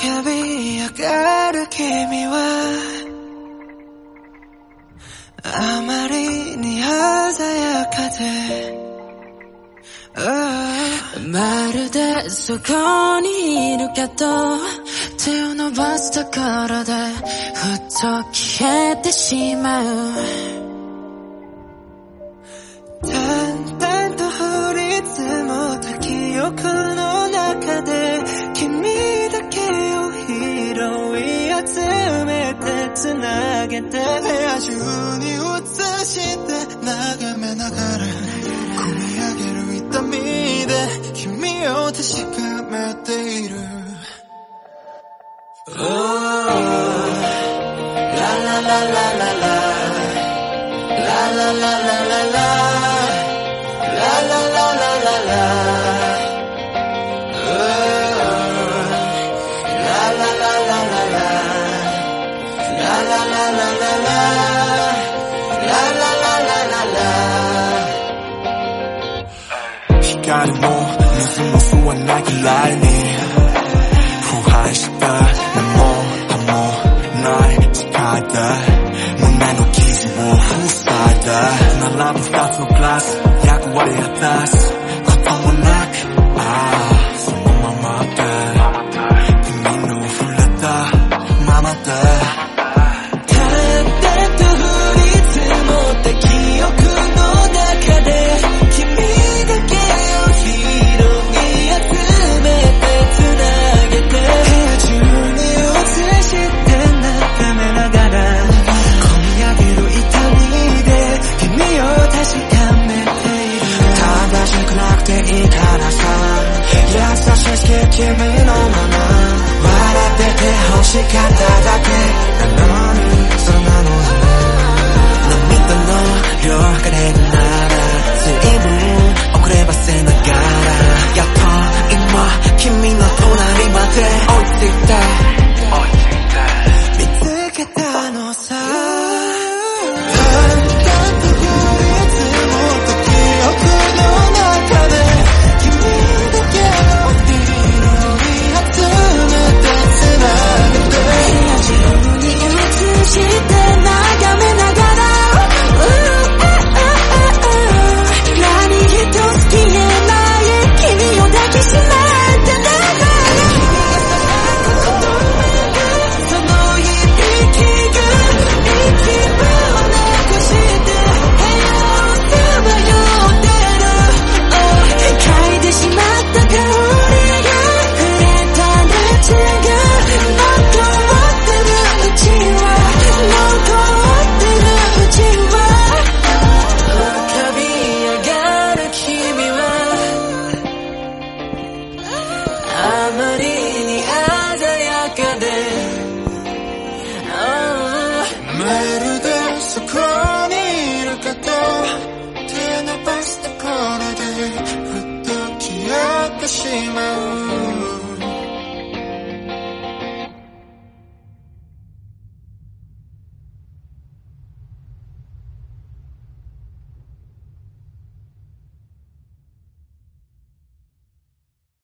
浮かび上がる君はあまりに鮮やかでまるでそこにいるけど手を伸ばすところでふっと消えてしまう。淡々と降り積もった記憶の 때 헤아준 이웃으실 때 나가면 나가라. 구미하기로 있던 미래 힘이요 다시 감을 때이루 라라라라라라 라라라라라라 라라라라라라. 光も水も吸わなきライに腐敗した根も葉もない誓いだ胸の傷を塞いだ並ぶ二つのグラス役割果たす Check out that Let